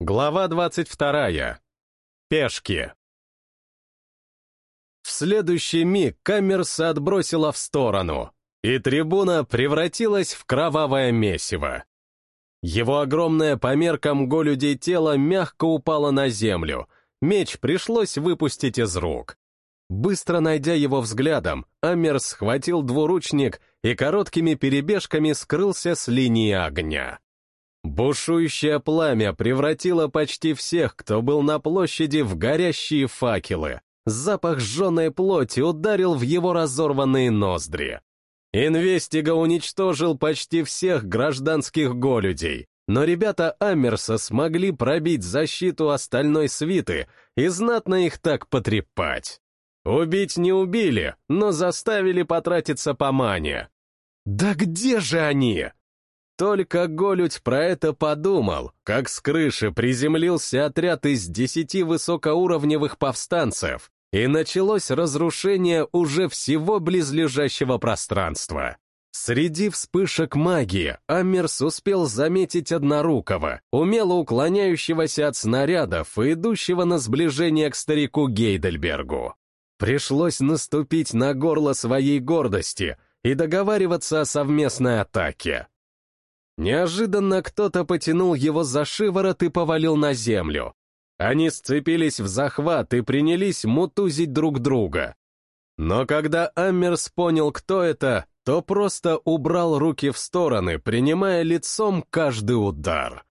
Глава 22. Пешки. В следующий миг Камерса отбросила в сторону, и трибуна превратилась в кровавое месиво. Его огромное по меркам голюдей тело мягко упало на землю, меч пришлось выпустить из рук. Быстро найдя его взглядом, Амерс схватил двуручник и короткими перебежками скрылся с линии огня. Бушующее пламя превратило почти всех, кто был на площади, в горящие факелы. Запах сжженной плоти ударил в его разорванные ноздри. Инвестига уничтожил почти всех гражданских голюдей, но ребята Амерса смогли пробить защиту остальной свиты и знатно их так потрепать. Убить не убили, но заставили потратиться по мане. Да где же они? Только Голють про это подумал, как с крыши приземлился отряд из десяти высокоуровневых повстанцев, и началось разрушение уже всего близлежащего пространства. Среди вспышек магии Амерс успел заметить однорукого, умело уклоняющегося от снарядов и идущего на сближение к старику Гейдельбергу. Пришлось наступить на горло своей гордости и договариваться о совместной атаке. Неожиданно кто-то потянул его за шиворот и повалил на землю. Они сцепились в захват и принялись мутузить друг друга. Но когда Аммерс понял, кто это, то просто убрал руки в стороны, принимая лицом каждый удар.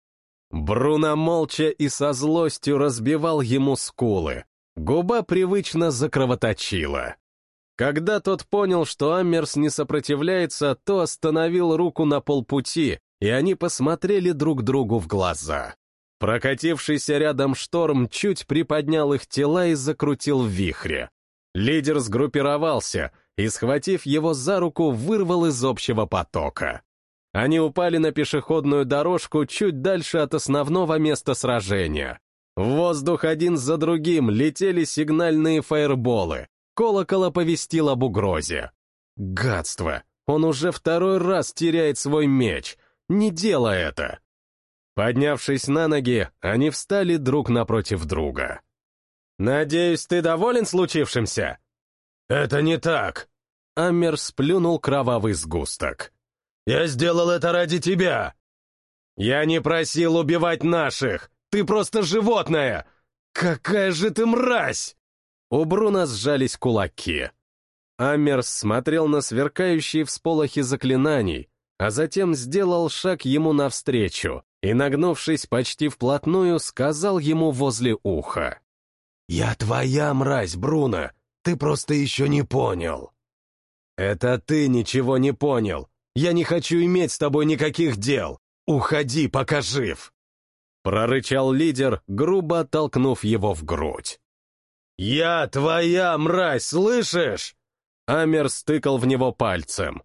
Бруно молча и со злостью разбивал ему скулы. Губа привычно закровоточила. Когда тот понял, что Аммерс не сопротивляется, то остановил руку на полпути и они посмотрели друг другу в глаза. Прокатившийся рядом шторм чуть приподнял их тела и закрутил в вихре. Лидер сгруппировался и, схватив его за руку, вырвал из общего потока. Они упали на пешеходную дорожку чуть дальше от основного места сражения. В воздух один за другим летели сигнальные фаерболы. Колокол оповестил об угрозе. Гадство! Он уже второй раз теряет свой меч — не делай это!» Поднявшись на ноги, они встали друг напротив друга. «Надеюсь, ты доволен случившимся?» «Это не так!» Аммер сплюнул кровавый сгусток. «Я сделал это ради тебя!» «Я не просил убивать наших! Ты просто животное! Какая же ты мразь!» У Бруна сжались кулаки. Аммерс смотрел на сверкающие всполохи заклинаний, а затем сделал шаг ему навстречу и, нагнувшись почти вплотную, сказал ему возле уха. «Я твоя мразь, Бруно, ты просто еще не понял». «Это ты ничего не понял. Я не хочу иметь с тобой никаких дел. Уходи, пока жив!» Прорычал лидер, грубо оттолкнув его в грудь. «Я твоя мразь, слышишь?» Амер стыкал в него пальцем.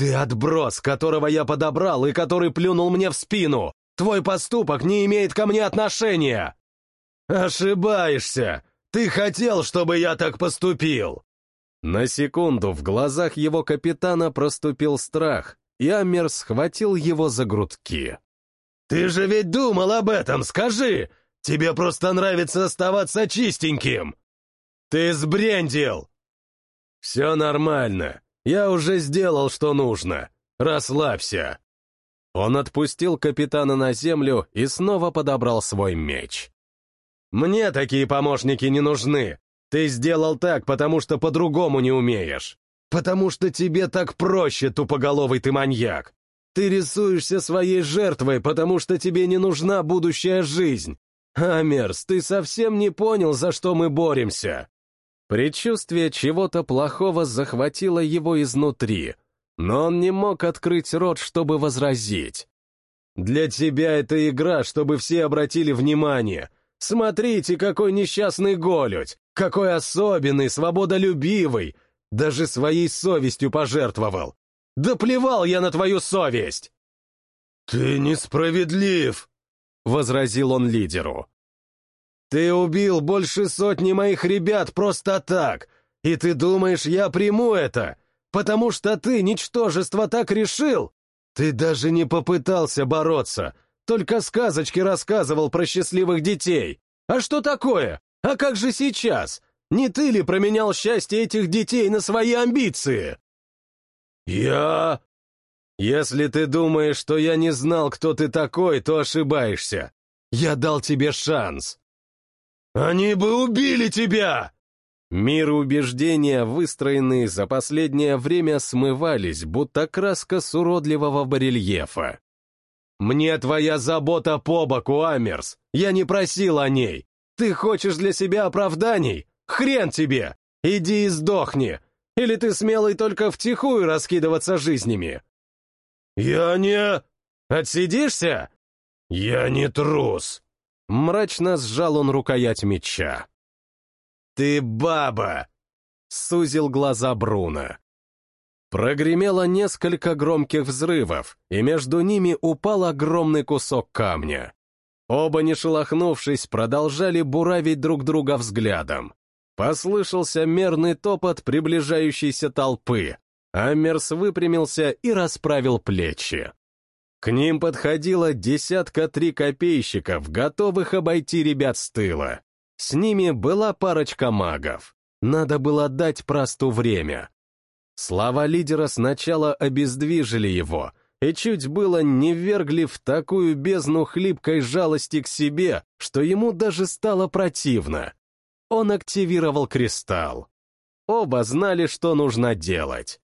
«Ты отброс, которого я подобрал и который плюнул мне в спину! Твой поступок не имеет ко мне отношения!» «Ошибаешься! Ты хотел, чтобы я так поступил!» На секунду в глазах его капитана проступил страх, и Аммер схватил его за грудки. «Ты же ведь думал об этом, скажи! Тебе просто нравится оставаться чистеньким!» «Ты сбрендил!» «Все нормально. Я уже сделал, что нужно. Расслабься. Он отпустил капитана на землю и снова подобрал свой меч. «Мне такие помощники не нужны. Ты сделал так, потому что по-другому не умеешь. Потому что тебе так проще, тупоголовый ты маньяк. Ты рисуешься своей жертвой, потому что тебе не нужна будущая жизнь. Амерс, ты совсем не понял, за что мы боремся. Предчувствие чего-то плохого захватило его изнутри, но он не мог открыть рот, чтобы возразить. «Для тебя это игра, чтобы все обратили внимание. Смотрите, какой несчастный голють, какой особенный, свободолюбивый, даже своей совестью пожертвовал. Да плевал я на твою совесть!» «Ты несправедлив!» — возразил он лидеру. Ты убил больше сотни моих ребят просто так, и ты думаешь, я приму это, потому что ты, ничтожество, так решил? Ты даже не попытался бороться, только сказочки рассказывал про счастливых детей. А что такое? А как же сейчас? Не ты ли променял счастье этих детей на свои амбиции? Я... Если ты думаешь, что я не знал, кто ты такой, то ошибаешься. Я дал тебе шанс. Они бы убили тебя! Мир убеждения, выстроенные за последнее время, смывались, будто краска с уродливого барельефа. «Мне твоя забота по боку, Амерс! Я не просил о ней! Ты хочешь для себя оправданий? Хрен тебе! Иди и сдохни! Или ты смелый только втихую раскидываться жизнями?» «Я не...» «Отсидишься?» «Я не трус!» Мрачно сжал он рукоять меча. «Ты баба!» — сузил глаза Бруно. Прогремело несколько громких взрывов, и между ними упал огромный кусок камня. Оба, не шелохнувшись, продолжали буравить друг друга взглядом. Послышался мерный топот приближающейся толпы. Амерс выпрямился и расправил плечи. К ним подходило десятка три копейщиков, готовых обойти ребят с тыла. С ними была парочка магов. Надо было дать просту время. Слова лидера сначала обездвижили его и чуть было не ввергли в такую бездну хлипкой жалости к себе, что ему даже стало противно. Он активировал кристалл. Оба знали, что нужно делать.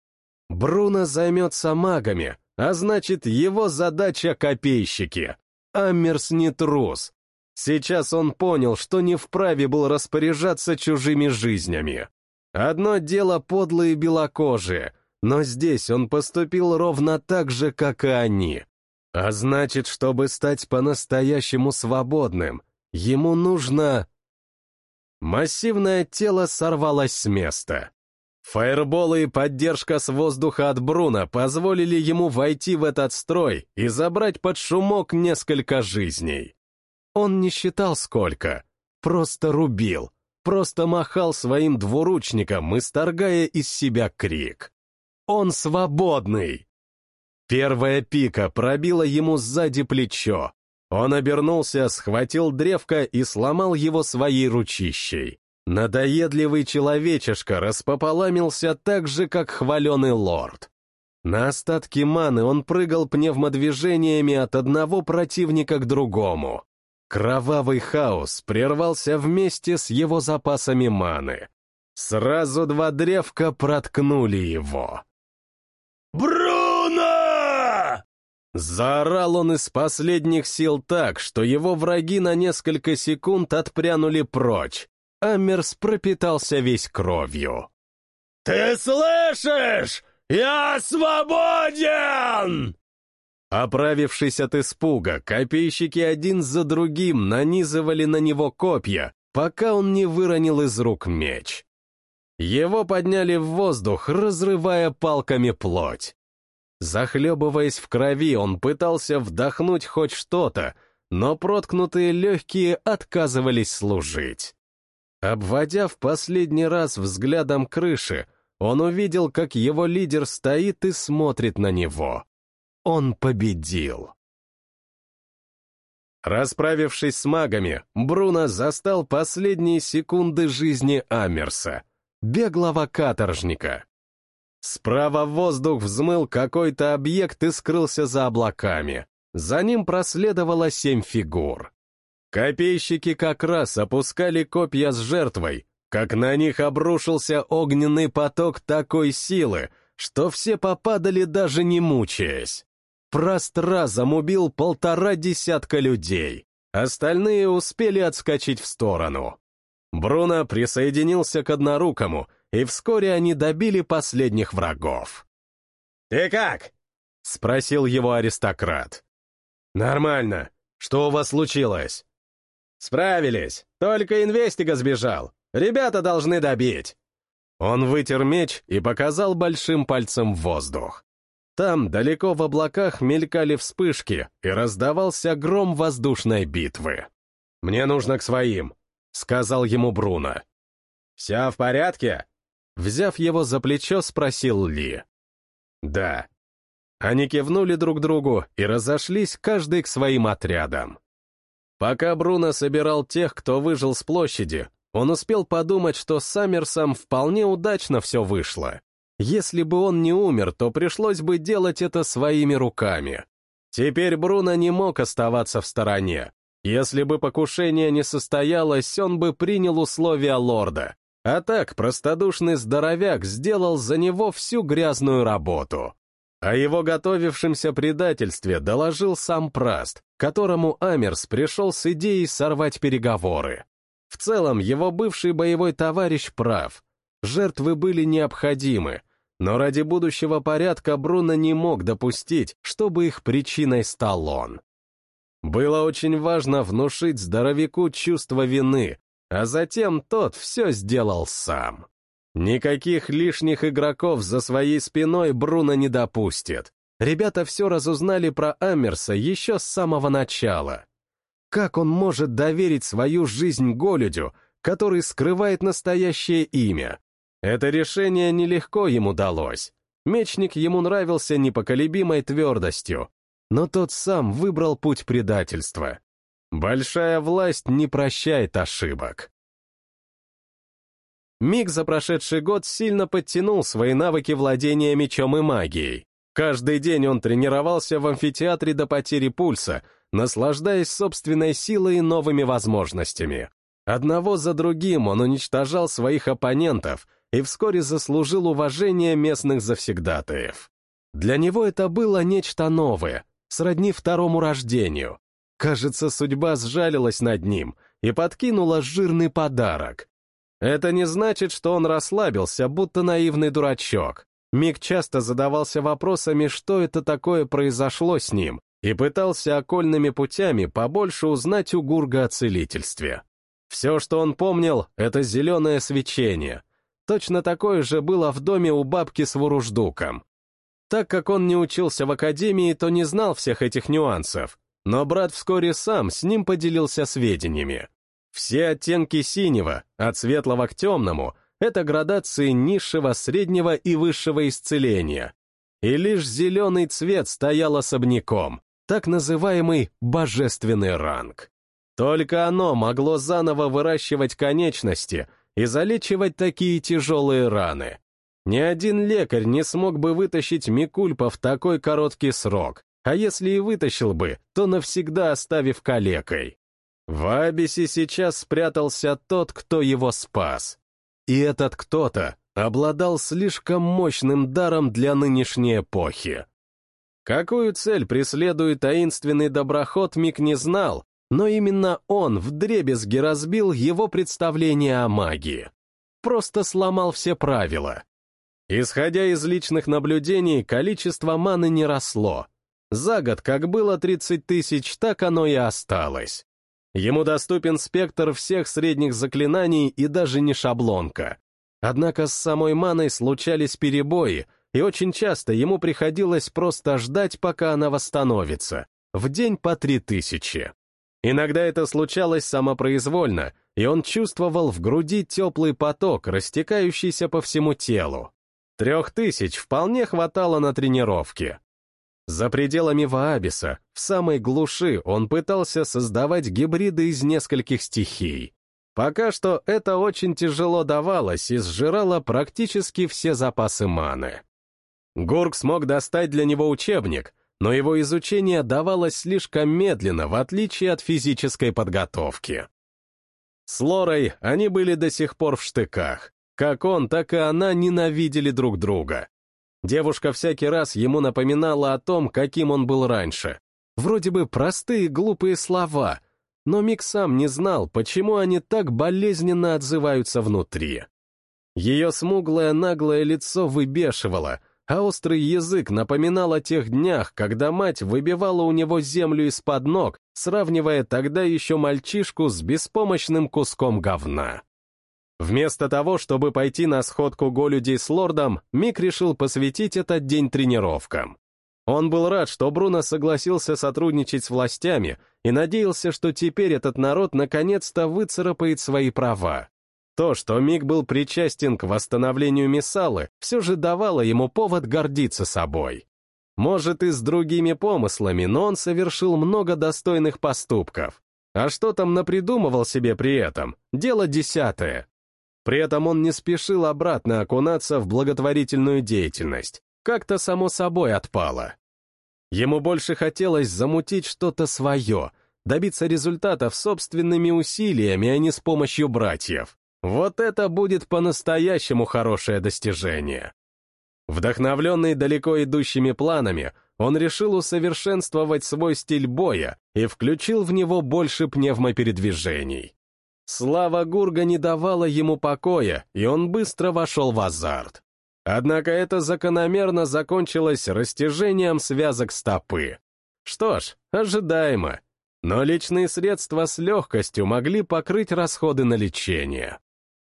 Бруно займется магами, а значит, его задача — копейщики. Амерс не трус, Сейчас он понял, что не вправе был распоряжаться чужими жизнями. Одно дело подлые белокожие, но здесь он поступил ровно так же, как и они. А значит, чтобы стать по-настоящему свободным, ему нужно... Массивное тело сорвалось с места. Фаерболы и поддержка с воздуха от Бруна позволили ему войти в этот строй и забрать под шумок несколько жизней. Он не считал сколько, просто рубил, просто махал своим двуручником, исторгая из себя крик. Он свободный! Первая пика пробила ему сзади плечо. Он обернулся, схватил древко и сломал его своей ручищей. Надоедливый человечишка распополамился так же, как хваленый лорд. На остатки маны он прыгал пневмодвижениями от одного противника к другому. Кровавый хаос прервался вместе с его запасами маны. Сразу два древка проткнули его. «Бруно!» Заорал он из последних сил так, что его враги на несколько секунд отпрянули прочь. Амерс пропитался весь кровью. «Ты слышишь? Я свободен!» Оправившись от испуга, копейщики один за другим нанизывали на него копья, пока он не выронил из рук меч. Его подняли в воздух, разрывая палками плоть. Захлебываясь в крови, он пытался вдохнуть хоть что-то, но проткнутые легкие отказывались служить. Обводя в последний раз взглядом крыши, он увидел, как его лидер стоит и смотрит на него. Он победил. Расправившись с магами, Бруно застал последние секунды жизни Амерса, беглого каторжника. Справа в воздух взмыл какой-то объект и скрылся за облаками. За ним проследовало семь фигур. Копейщики как раз опускали копья с жертвой, как на них обрушился огненный поток такой силы, что все попадали даже не мучаясь. Праст разом убил полтора десятка людей. Остальные успели отскочить в сторону. Бруно присоединился к однорукому, и вскоре они добили последних врагов. «Ты как?» — спросил его аристократ. «Нормально. Что у вас случилось?» «Справились. Только инвестига сбежал. Ребята должны добить». Он вытер меч и показал большим пальцем в воздух. Там, далеко в облаках, мелькали вспышки, и раздавался гром воздушной битвы. «Мне нужно к своим», — сказал ему Бруно. «Все в порядке?» Взяв его за плечо, спросил Ли. «Да». Они кивнули друг другу и разошлись каждый к своим отрядам. Пока Бруно собирал тех, кто выжил с площади, он успел подумать, что с Саммерсом вполне удачно все вышло. Если бы он не умер, то пришлось бы делать это своими руками. Теперь Бруно не мог оставаться в стороне. Если бы покушение не состоялось, он бы принял условия лорда. А так простодушный здоровяк сделал за него всю грязную работу. О его готовившемся предательстве доложил сам Праст, которому Амерс пришел с идеей сорвать переговоры. В целом, его бывший боевой товарищ прав. Жертвы были необходимы, но ради будущего порядка Бруно не мог допустить, чтобы их причиной стал он. Было очень важно внушить здоровяку чувство вины, а затем тот все сделал сам. Никаких лишних игроков за своей спиной Бруно не допустит. Ребята все разузнали про Амерса еще с самого начала. Как он может доверить свою жизнь Голюдю, который скрывает настоящее имя? Это решение нелегко ему далось. Мечник ему нравился непоколебимой твердостью, но тот сам выбрал путь предательства. Большая власть не прощает ошибок. Миг за прошедший год сильно подтянул свои навыки владения мечом и магией. Каждый день он тренировался в амфитеатре до потери пульса, наслаждаясь собственной силой и новыми возможностями. Одного за другим он уничтожал своих оппонентов и вскоре заслужил уважение местных завсегдатаев. Для него это было нечто новое, сродни второму рождению. Кажется, судьба сжалилась над ним и подкинула жирный подарок. Это не значит, что он расслабился, будто наивный дурачок. Мик часто задавался вопросами, что это такое произошло с ним, и пытался окольными путями побольше узнать у Гурга о целительстве. Все, что он помнил, — это зеленое свечение. Точно такое же было в доме у бабки с Вуруждуком. Так как он не учился в академии, то не знал всех этих нюансов, но брат вскоре сам с ним поделился сведениями. Все оттенки синего, от светлого к темному, это градации низшего, среднего и высшего исцеления. И лишь зеленый цвет стоял особняком, так называемый божественный ранг. Только оно могло заново выращивать конечности и залечивать такие тяжелые раны. Ни один лекарь не смог бы вытащить Микульпа в такой короткий срок, а если и вытащил бы, то навсегда оставив калекой. В Абисе сейчас спрятался тот, кто его спас. И этот кто-то обладал слишком мощным даром для нынешней эпохи. Какую цель преследует таинственный доброход, Мик не знал, но именно он вдребезги разбил его представление о магии. Просто сломал все правила. Исходя из личных наблюдений, количество маны не росло. За год как было 30 тысяч, так оно и осталось. Ему доступен спектр всех средних заклинаний и даже не шаблонка. Однако с самой маной случались перебои, и очень часто ему приходилось просто ждать, пока она восстановится, в день по три тысячи. Иногда это случалось самопроизвольно, и он чувствовал в груди теплый поток, растекающийся по всему телу. Трех тысяч вполне хватало на тренировки. За пределами Ваабиса, в самой глуши, он пытался создавать гибриды из нескольких стихий. Пока что это очень тяжело давалось и сжирало практически все запасы маны. Гурк смог достать для него учебник, но его изучение давалось слишком медленно, в отличие от физической подготовки. С Лорой они были до сих пор в штыках. Как он, так и она ненавидели друг друга. Девушка всякий раз ему напоминала о том, каким он был раньше. Вроде бы простые глупые слова, но Мик сам не знал, почему они так болезненно отзываются внутри. Ее смуглое наглое лицо выбешивало, а острый язык напоминал о тех днях, когда мать выбивала у него землю из-под ног, сравнивая тогда еще мальчишку с беспомощным куском говна. Вместо того, чтобы пойти на сходку голюдей с лордом, Мик решил посвятить этот день тренировкам. Он был рад, что Бруно согласился сотрудничать с властями и надеялся, что теперь этот народ наконец-то выцарапает свои права. То, что Мик был причастен к восстановлению Миссалы, все же давало ему повод гордиться собой. Может, и с другими помыслами, но он совершил много достойных поступков. А что там напридумывал себе при этом? Дело десятое. При этом он не спешил обратно окунаться в благотворительную деятельность. Как-то само собой отпало. Ему больше хотелось замутить что-то свое, добиться результатов собственными усилиями, а не с помощью братьев. Вот это будет по-настоящему хорошее достижение. Вдохновленный далеко идущими планами, он решил усовершенствовать свой стиль боя и включил в него больше пневмопередвижений. Слава Гурга не давала ему покоя, и он быстро вошел в азарт. Однако это закономерно закончилось растяжением связок стопы. Что ж, ожидаемо. Но личные средства с легкостью могли покрыть расходы на лечение.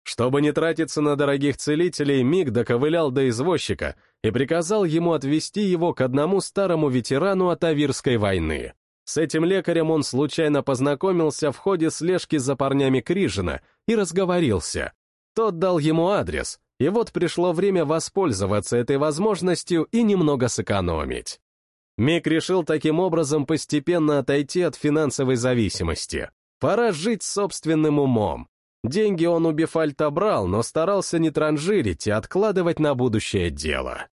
Чтобы не тратиться на дорогих целителей, Миг доковылял до извозчика и приказал ему отвезти его к одному старому ветерану от Авирской войны. С этим лекарем он случайно познакомился в ходе слежки за парнями Крижина и разговорился. Тот дал ему адрес, и вот пришло время воспользоваться этой возможностью и немного сэкономить. Мик решил таким образом постепенно отойти от финансовой зависимости. Пора жить собственным умом, Деньги он у Бефальта брал, но старался не транжирить и откладывать на будущее дело.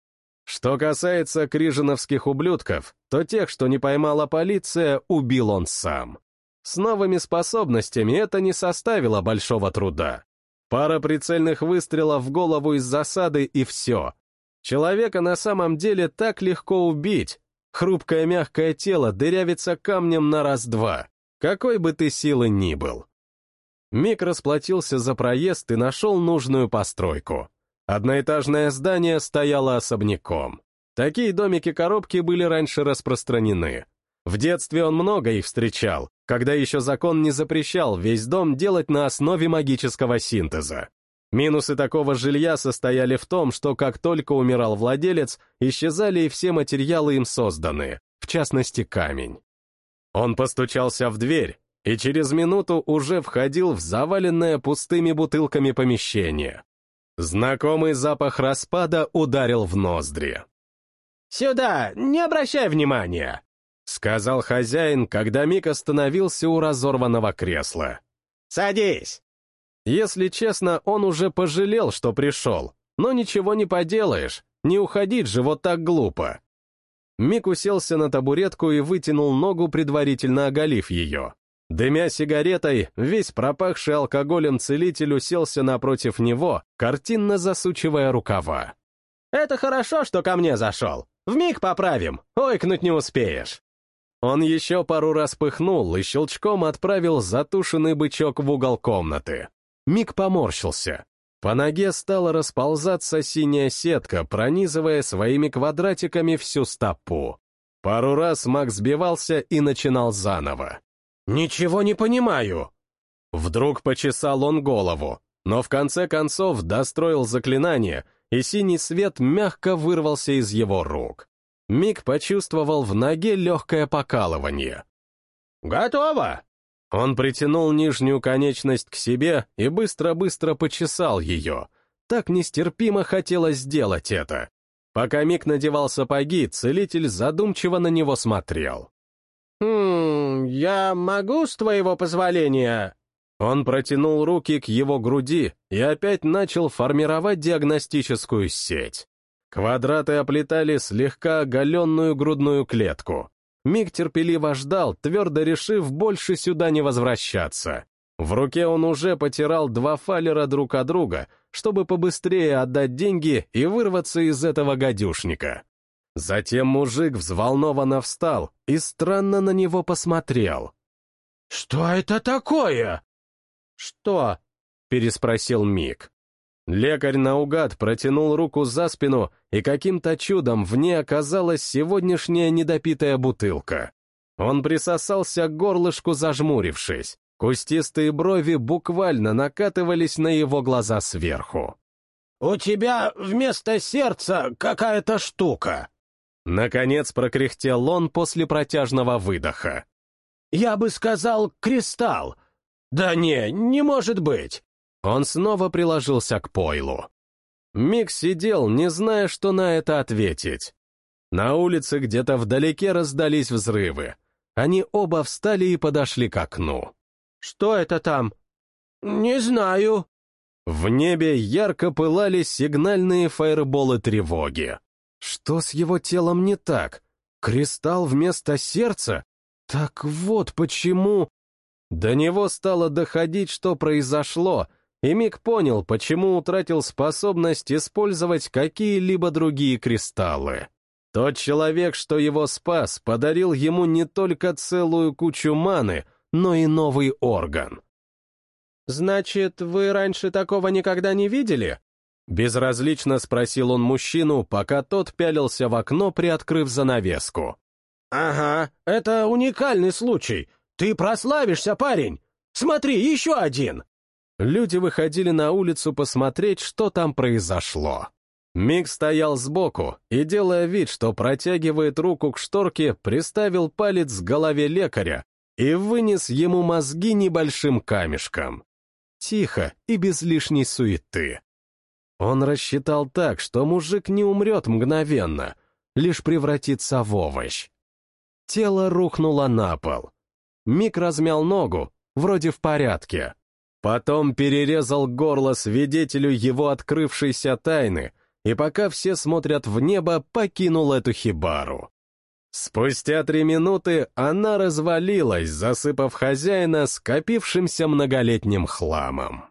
Что касается крижиновских ублюдков, то тех, что не поймала полиция, убил он сам. С новыми способностями это не составило большого труда. Пара прицельных выстрелов в голову из засады и все. Человека на самом деле так легко убить. Хрупкое мягкое тело дырявится камнем на раз-два, какой бы ты силы ни был. Мик расплатился за проезд и нашел нужную постройку. Одноэтажное здание стояло особняком. Такие домики-коробки были раньше распространены. В детстве он много их встречал, когда еще закон не запрещал весь дом делать на основе магического синтеза. Минусы такого жилья состояли в том, что как только умирал владелец, исчезали и все материалы им созданные, в частности камень. Он постучался в дверь, и через минуту уже входил в заваленное пустыми бутылками помещение. Знакомый запах распада ударил в ноздри. «Сюда, не обращай внимания!» — сказал хозяин, когда Мик остановился у разорванного кресла. «Садись!» Если честно, он уже пожалел, что пришел, но ничего не поделаешь, не уходить же вот так глупо. Мик уселся на табуретку и вытянул ногу, предварительно оголив ее. Дымя сигаретой, весь пропахший алкоголем целитель уселся напротив него, картинно засучивая рукава. «Это хорошо, что ко мне зашел. Вмиг поправим, ойкнуть не успеешь». Он еще пару раз пыхнул и щелчком отправил затушенный бычок в угол комнаты. Миг поморщился. По ноге стала расползаться синяя сетка, пронизывая своими квадратиками всю стопу. Пару раз Макс сбивался и начинал заново. «Ничего не понимаю!» Вдруг почесал он голову, но в конце концов достроил заклинание, и синий свет мягко вырвался из его рук. Миг почувствовал в ноге легкое покалывание. «Готово!» Он притянул нижнюю конечность к себе и быстро-быстро почесал ее. Так нестерпимо хотелось сделать это. Пока Мик надевал сапоги, целитель задумчиво на него смотрел. «Хм, я могу, с твоего позволения?» Он протянул руки к его груди и опять начал формировать диагностическую сеть. Квадраты оплетали слегка оголенную грудную клетку. Миг терпеливо ждал, твердо решив больше сюда не возвращаться. В руке он уже потирал два фалера друг от друга, чтобы побыстрее отдать деньги и вырваться из этого гадюшника. Затем мужик взволнованно встал и странно на него посмотрел. «Что это такое?» «Что?» — переспросил Мик. Лекарь наугад протянул руку за спину, и каким-то чудом в ней оказалась сегодняшняя недопитая бутылка. Он присосался к горлышку, зажмурившись. Кустистые брови буквально накатывались на его глаза сверху. «У тебя вместо сердца какая-то штука», Наконец прокряхтел он после протяжного выдоха. «Я бы сказал, кристалл. Да не, не может быть!» Он снова приложился к пойлу. Мик сидел, не зная, что на это ответить. На улице где-то вдалеке раздались взрывы. Они оба встали и подошли к окну. «Что это там?» «Не знаю». В небе ярко пылали сигнальные фаерболы тревоги. Что с его телом не так? Кристалл вместо сердца? Так вот почему... До него стало доходить, что произошло, и Мик понял, почему утратил способность использовать какие-либо другие кристаллы. Тот человек, что его спас, подарил ему не только целую кучу маны, но и новый орган. «Значит, вы раньше такого никогда не видели?» Безразлично спросил он мужчину, пока тот пялился в окно, приоткрыв занавеску. «Ага, это уникальный случай. Ты прославишься, парень! Смотри, еще один!» Люди выходили на улицу посмотреть, что там произошло. Мик стоял сбоку и, делая вид, что протягивает руку к шторке, приставил палец к голове лекаря и вынес ему мозги небольшим камешком. Тихо и без лишней суеты. Он рассчитал так, что мужик не умрет мгновенно, лишь превратится в овощ. Тело рухнуло на пол. Мик размял ногу, вроде в порядке. Потом перерезал горло свидетелю его открывшейся тайны, и пока все смотрят в небо, покинул эту хибару. Спустя три минуты она развалилась, засыпав хозяина скопившимся многолетним хламом.